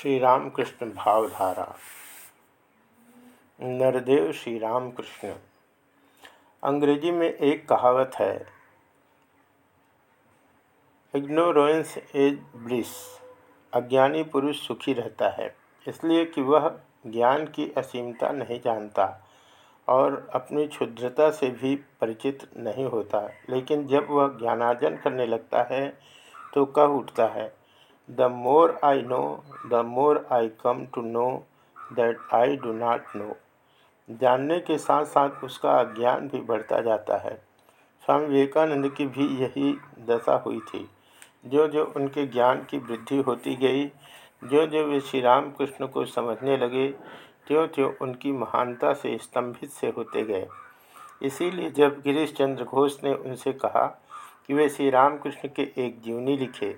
श्री रामकृष्ण भावधारा। नरदेव श्री रामकृष्ण अंग्रेज़ी में एक कहावत है, इग्नोरेंस इज़ ब्लिस। अज्ञानी पुरुष सुखी रहता है, इसलिए कि वह ज्ञान की असीमता नहीं जानता और अपनी क्षुद्रता से भी परिचित नहीं होता। लेकिन जब वह ज्ञानार्जन करने लगता है तो कह उठता है the more I know the more I come to know that I do not know जानने के साथ साथ उसका अज्ञान भी बढ़ता जाता है। स्वामी विवेकानंद की भी यही दशा हुई थी। जो जो उनके ज्ञान की वृद्धि होती गई जो जो वे श्री राम कृष्ण को समझने लगे त्यों त्यों उनकी महानता से स्तंभित से होते गए। इसीलिए जब गिरीश चंद्र घोष ने उनसे कहा कि वे श्री रामकृष्ण के एक जीवनी लिखे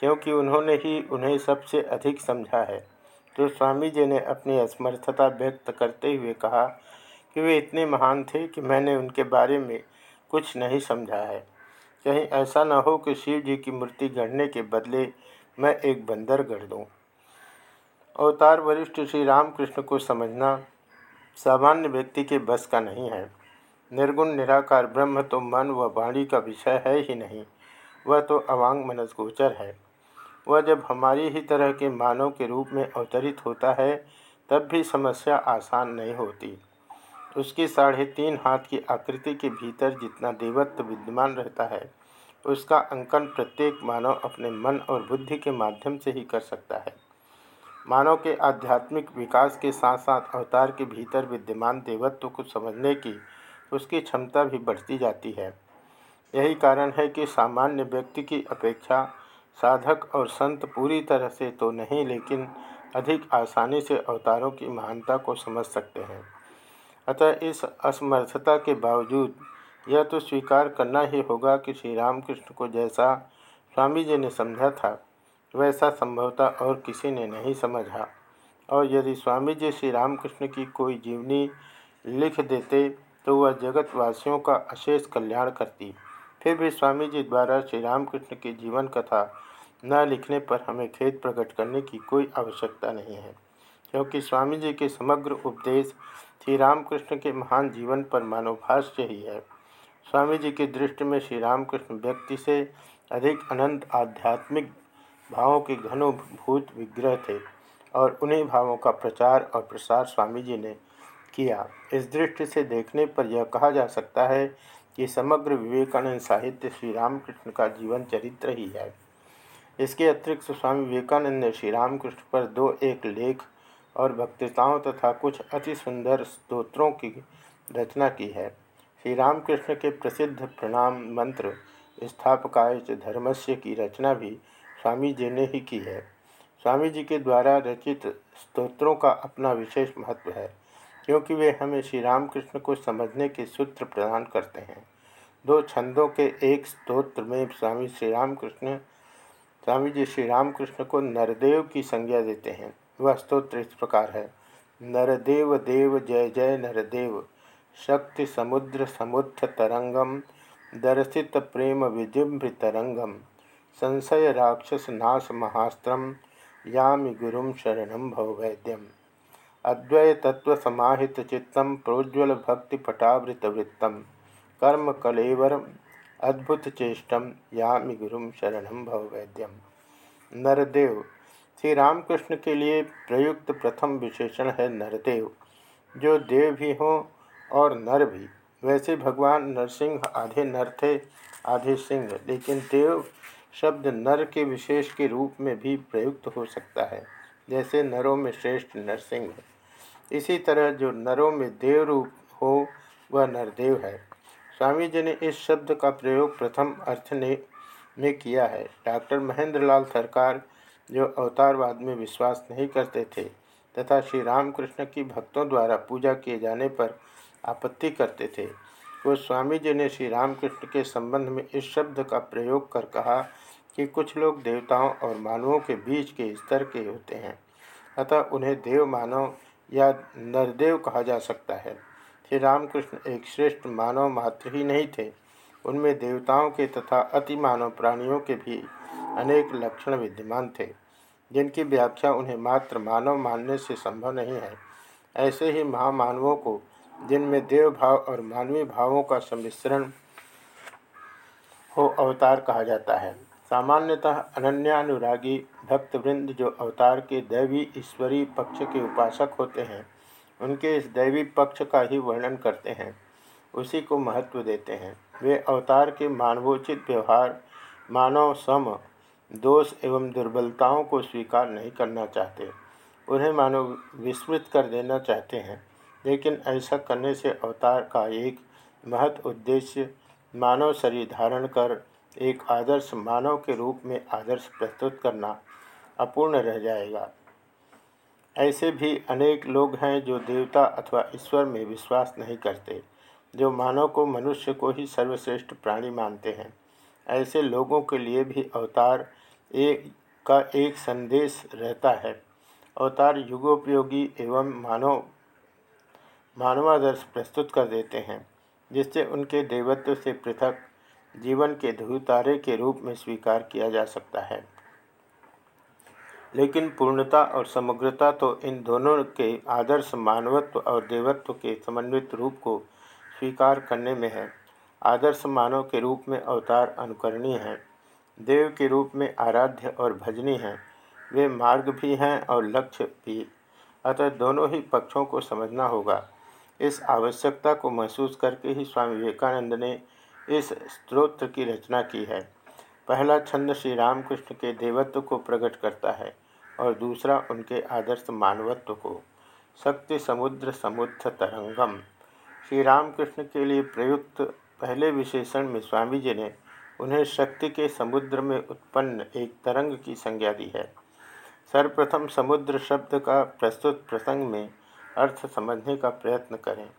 क्योंकि उन्होंने ही उन्हें सबसे अधिक समझा है। तो स्वामी जी ने अपनी असमर्थता व्यक्त करते हुए कहा कि वे इतने महान थे कि मैंने उनके बारे में कुछ नहीं समझा है। कहीं ऐसा न हो कि शिव जी की मूर्ति गढ़ने के बदले मैं एक बंदर गढ़ दूँ। अवतार वरिष्ठ श्री रामकृष्ण को समझना सामान्य व्यक्ति के बस का नहीं है। निर्गुण, निराकार ब्रह्म तो मन व वाणी का विषय है ही नहीं। वह तो अवांग मनस गोचर है। वह जब हमारी ही तरह के मानव के रूप में अवतरित होता है, तब भी समस्या आसान नहीं होती। उसकी साढ़े तीन हाथ की आकृति के भीतर जितना देवत्व विद्यमान रहता है, उसका अंकन प्रत्येक मानव अपने मन और बुद्धि के माध्यम से ही कर सकता है। मानव के आध्यात्मिक विकास के साथ साथ अवतार के भीतर विद्यमान देवत्व को समझने की उसकी क्षमता भी बढ़ती जाती है। यही कारण है कि सामान्य व्यक्ति की अपेक्षा साधक और संत पूरी तरह से तो नहीं, लेकिन अधिक आसानी से अवतारों की महानता को समझ सकते हैं। अतः इस असमर्थता के बावजूद यह तो स्वीकार करना ही होगा कि श्री रामकृष्ण को जैसा स्वामी जी ने समझा था, वैसा संभवतः और किसी ने नहीं समझा। और यदि स्वामी जी श्री रामकृष्ण की कोई जीवनी लिख देते तो वह जगतवासियों का अशेष कल्याण करती। फिर भी स्वामी जी द्वारा श्री रामकृष्ण की जीवन कथा न लिखने पर हमें खेद प्रकट करने की कोई आवश्यकता नहीं है। क्योंकि स्वामी जी के समग्र उपदेश श्री रामकृष्ण के महान जीवन पर मानवभाष्य ही है। स्वामी जी की दृष्टि में श्री रामकृष्ण व्यक्ति से अधिक अनंत आध्यात्मिक भावों के घनोभूत विग्रह थे और उन्हीं भावों का प्रचार और प्रसार स्वामी जी ने किया। इस दृष्टि से देखने पर यह कहा जा सकता है कि समग्र विवेकानंद साहित्य श्री रामकृष्ण का जीवन चरित्र ही है। इसके अतिरिक्त स्वामी विवेकानंद ने श्री रामकृष्ण पर दो एक लेख और वक्तृताओं तथा कुछ अति सुंदर स्तोत्रों की रचना की है। श्री रामकृष्ण के प्रसिद्ध प्रणाम मंत्र स्थापकाय धर्मस्य की रचना भी स्वामी जी ने ही की है। स्वामी जी के द्वारा रचित स्तोत्रों का अपना विशेष महत्व है। क्योंकि वे हमें श्री रामकृष्ण को समझने के सूत्र प्रदान करते हैं। दो छंदों के एक स्तोत्र में स्वामी श्री रामकृष्ण स्वामी जी श्री रामकृष्ण को नरदेव की संज्ञा देते हैं। वह स्त्रोत्र इस प्रकार है। नरदेव देव, जय जय नरदेव। शक्ति समुद्र समुद्र तरंगम, दर्शित प्रेम विजृंभ तरंगम। संशय राक्षस नाश महास्त्रम, यामि गुरुम भव वैद्यम। अद्वय तत्व चित्तम प्रोज्वल भक्ति पटावृत वृत्तम कर्म कलेवरम अद्भुत चेष्टम यामि गुरुम शरणम भव वैद्यम नरदेव श्री रामकृष्ण के लिए प्रयुक्त प्रथम विशेषण है नरदेव। जो देव भी हो और नर भी, वैसे भगवान नरसिंह आधे नर थे, आधे सिंह। लेकिन देव शब्द नर के विशेष के रूप में भी प्रयुक्त हो सकता है, जैसे नरों में श्रेष्ठ नरसिंह। इसी तरह जो नरों में देव रूप हो, वह नरदेव है। स्वामी जी ने इस शब्द का प्रयोग प्रथम अर्थ ने, में किया है। डॉक्टर महेंद्रलाल सरकार जो अवतारवाद में विश्वास नहीं करते थे तथा श्री रामकृष्ण की भक्तों द्वारा पूजा किए जाने पर आपत्ति करते थे, वो स्वामी जी ने श्री रामकृष्ण के संबंध में इस शब्द का प्रयोग कर कहा कि कुछ लोग देवताओं और मानवों के बीच के स्तर के होते हैं, अतः उन्हें देव मानव या नरदेव कहा जा सकता है। श्री रामकृष्ण एक श्रेष्ठ मानव मात्र ही नहीं थे। उनमें देवताओं के तथा अति मानव प्राणियों के भी अनेक लक्षण विद्यमान थे, जिनकी व्याख्या उन्हें मात्र मानव मानने से संभव नहीं है। ऐसे ही महामानवों को, जिनमें देव भाव और मानवीय भावों का सम्मिश्रण हो अवतार कहा जाता है। सामान्यतः अनन्यानुरागी भक्तवृंद जो अवतार के दैवी ईश्वरी पक्ष के उपासक होते हैं, उनके इस दैवी पक्ष का ही वर्णन करते हैं, उसी को महत्व देते हैं। वे अवतार के मानवोचित व्यवहार, मानव सम, दोष एवं दुर्बलताओं को स्वीकार नहीं करना चाहते। उन्हें मानव विस्मृत कर देना चाहते हैं, लेकिन ऐसा करने से अवतार का एक महत्व उद्देश्य मानव शरीर धारण कर एक आदर्श मानव के रूप में आदर्श प्रस्तुत करना अपूर्ण रह जाएगा। ऐसे भी अनेक लोग हैं जो देवता अथवा ईश्वर में विश्वास नहीं करते, जो मानव को मनुष्य को ही सर्वश्रेष्ठ प्राणी मानते हैं। ऐसे लोगों के लिए भी अवतार एक का एक संदेश रहता है। अवतार युगोपयोगी एवं मानव, मानवादर्श प्रस्तुत कर देते हैं, जिससे उनके देवत्व से पृथक जीवन के ध्रुव तारे के रूप में स्वीकार किया जा सकता है। लेकिन पूर्णता और समग्रता तो इन दोनों के आदर्श मानवत्व और देवत्व के समन्वित रूप को स्वीकार करने में है। आदर्श मानव के रूप में अवतार अनुकरणीय हैं। देव के रूप में आराध्य और भजनी हैं। वे मार्ग भी हैं और लक्ष्य भी। अतः दोनों ही पक्षों को समझना होगा। इस आवश्यकता को महसूस करके ही स्वामी विवेकानंद ने इस स्त्रोत्र की रचना की है। पहला छंद श्री रामकृष्ण के देवत्व को प्रकट करता है और दूसरा उनके आदर्श मानवत्व को। शक्ति समुद्र समुद्र तरंगम। श्री रामकृष्ण के लिए प्रयुक्त पहले विशेषण में स्वामी जी ने उन्हें शक्ति के समुद्र में उत्पन्न एक तरंग की संज्ञा दी है। सर्वप्रथम समुद्र शब्द का प्रस्तुत प्रसंग में अर्थ समझने का प्रयत्न करें।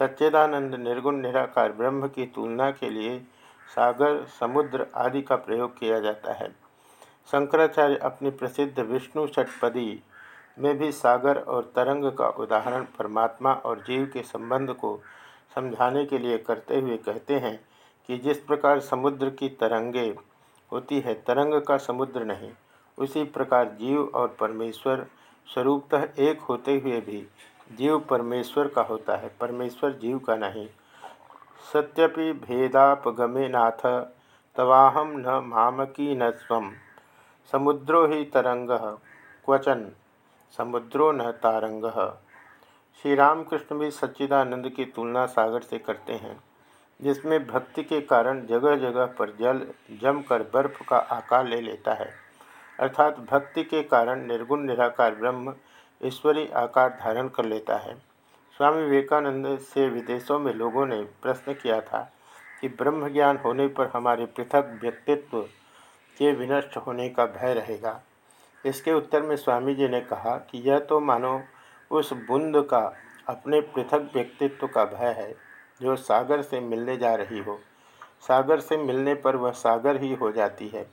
सच्चिदानंद निर्गुण निराकार ब्रह्म की तुलना के लिए सागर, समुद्र आदि का प्रयोग किया जाता है। शंकराचार्य अपनी प्रसिद्ध विष्णु षटपदी में भी सागर और तरंग का उदाहरण परमात्मा और जीव के संबंध को समझाने के लिए करते हुए कहते हैं कि जिस प्रकार समुद्र की तरंगे होती है, तरंग का समुद्र नहीं, उसी प्रकार जीव और परमेश्वर स्वरूपतः एक होते हुए भी जीव परमेश्वर का होता है, परमेश्वर जीव का नहीं। सत्यपि भेदापगमे नाथ तवाहम न मामकी न स्व। समुद्रो ही तरंग क्वचन, समुद्रो न तारंग श्री रामकृष्ण भी सच्चिदानंद की तुलना सागर से करते हैं, जिसमें भक्ति के कारण जगह जगह पर जल जमकर बर्फ़ का आकार ले लेता है। अर्थात भक्ति के कारण निर्गुण निराकार ब्रह्म ईश्वरी आकार धारण कर लेता है। स्वामी विवेकानंद से विदेशों में लोगों ने प्रश्न किया था कि ब्रह्म ज्ञान होने पर हमारे पृथक व्यक्तित्व के विनष्ट होने का भय रहेगा। इसके उत्तर में स्वामी जी ने कहा कि यह तो मानो उस बुंद का, अपने पृथक व्यक्तित्व का भय है, जो सागर से मिलने जा रही हो। सागर से मिलने पर वह सागर ही हो जाती है।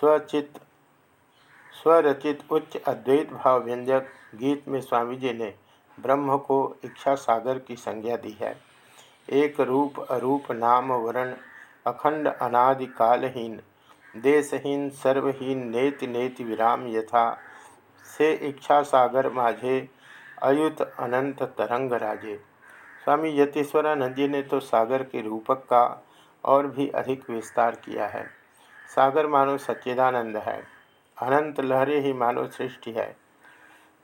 स्वचित, स्वरचित उच्च अद्वैत भाव व्यंजक गीत में स्वामी जी ने ब्रह्म को इच्छा सागर की संज्ञा दी है। एक रूप अरूप नाम वर्ण अखंड अनादि कालहीन, देशहीन सर्वहीन नेति नेति विराम यथा। से इच्छा सागर माझे, अयुत अनंत तरंग राजे। स्वामी यतीश्वरानंद जी ने तो सागर के रूपक का और भी अधिक विस्तार किया है। सागर मानो सच्चिदानंद है, अनंत लहरें ही मानो सृष्टि है।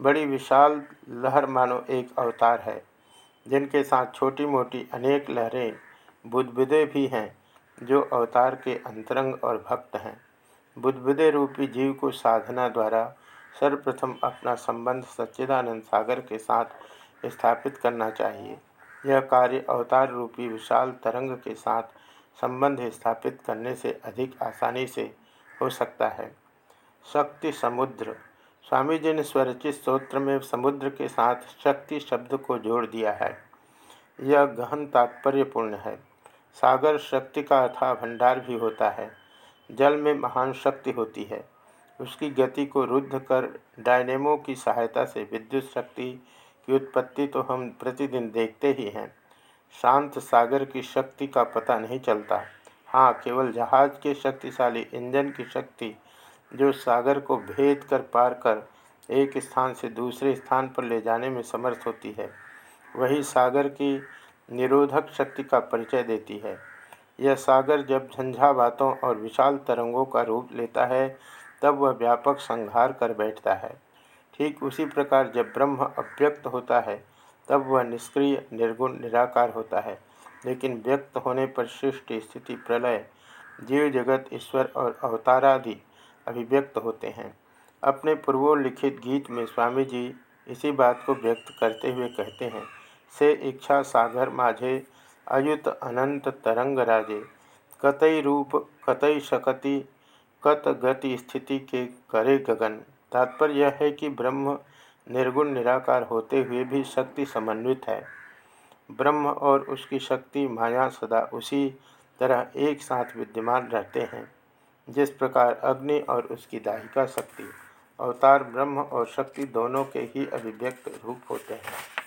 बड़ी विशाल लहर मानो एक अवतार है, जिनके साथ छोटी मोटी अनेक लहरें बुद्धविदे भी हैं, जो अवतार के अंतरंग और भक्त हैं। बुद्धविदे रूपी जीव को साधना द्वारा सर्वप्रथम अपना संबंध सच्चिदानंद सागर के साथ स्थापित करना चाहिए। यह कार्य अवतार रूपी विशाल तरंग के साथ संबंध स्थापित करने से अधिक आसानी से हो सकता है। शक्ति समुद्र स्वामी जी ने स्वरचित स्त्रोत्र में समुद्र के साथ शक्ति शब्द को जोड़ दिया है। यह गहन तात्पर्यपूर्ण है। सागर शक्ति का अथा भंडार भी होता है। जल में महान शक्ति होती है। उसकी गति को रुद्ध कर डायनेमो की सहायता से विद्युत शक्ति की उत्पत्ति तो हम प्रतिदिन देखते ही हैं। शांत सागर की शक्ति का पता नहीं चलता। हाँ केवल जहाज़ के शक्तिशाली इंजन की शक्ति जो सागर को भेद कर पार कर एक स्थान से दूसरे स्थान पर ले जाने में समर्थ होती है, वही सागर की निरोधक शक्ति का परिचय देती है। यह सागर जब झंझावातों और विशाल तरंगों का रूप लेता है, तब वह व्यापक संहार कर बैठता है। ठीक उसी प्रकार जब ब्रह्म अव्यक्त होता है, तब वह निष्क्रिय, निर्गुण, निराकार होता है। लेकिन व्यक्त होने पर सृष्टि, स्थिति, प्रलय, जीव जगत, ईश्वर और अवतारादि अभिव्यक्त होते हैं। अपने पूर्वोल्लिखित गीत में स्वामी जी इसी बात को व्यक्त करते हुए कहते हैं, से इच्छा सागर माझे, अयुत अनंत तरंग राजे। कतई रूप, कतई शकति, कत गति स्थिति के करे गगन। तात्पर्य यह है कि ब्रह्म निर्गुण निराकार होते हुए भी शक्ति समन्वित है। ब्रह्म और उसकी शक्ति, माया सदा उसी तरह एक साथ विद्यमान रहते हैं। जिस प्रकार अग्नि और उसकी दाहिका शक्ति, अवतार ब्रह्म और शक्ति दोनों के ही अभिव्यक्त रूप होते हैं।